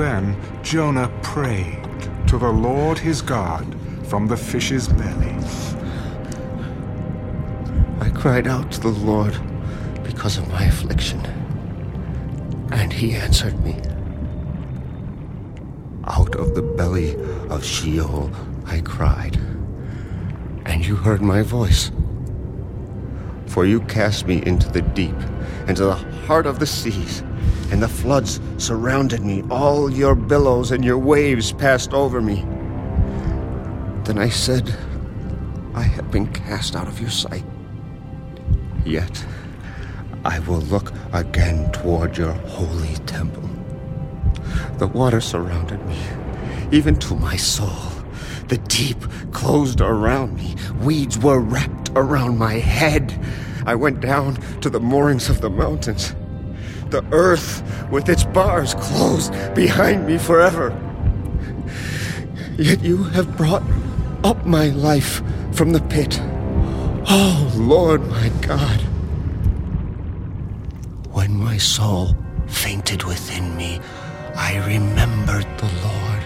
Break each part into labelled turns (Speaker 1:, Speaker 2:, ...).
Speaker 1: Then Jonah prayed to the Lord his God from the fish's belly.
Speaker 2: I cried out to the Lord because of my affliction, and he answered me. Out of the belly of Sheol I cried, and you heard my voice. For you cast me into the deep, into the heart of the seas, and the floods surrounded me. All your billows and your waves passed over me. Then I said, I have been cast out of your sight. Yet I will look again toward your holy temple. The water surrounded me, even to my soul. The deep closed around me. Weeds were wrapped around my head. I went down to the moorings of the mountains. The earth with its bars closed behind me forever. Yet you have brought up my life from the pit. Oh, Lord my God. When my soul fainted within me, I remembered the Lord,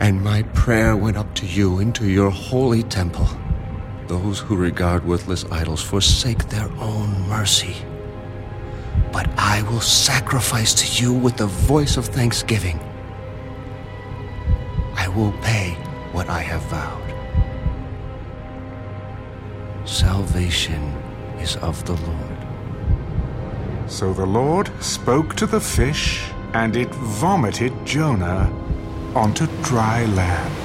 Speaker 2: and my prayer went up to you into your holy temple. Those who regard worthless idols forsake their own mercy. But I will sacrifice to you with the voice of thanksgiving. I will pay what I have vowed. Salvation is of the Lord.
Speaker 1: So the Lord spoke to the fish, and it vomited Jonah onto dry land.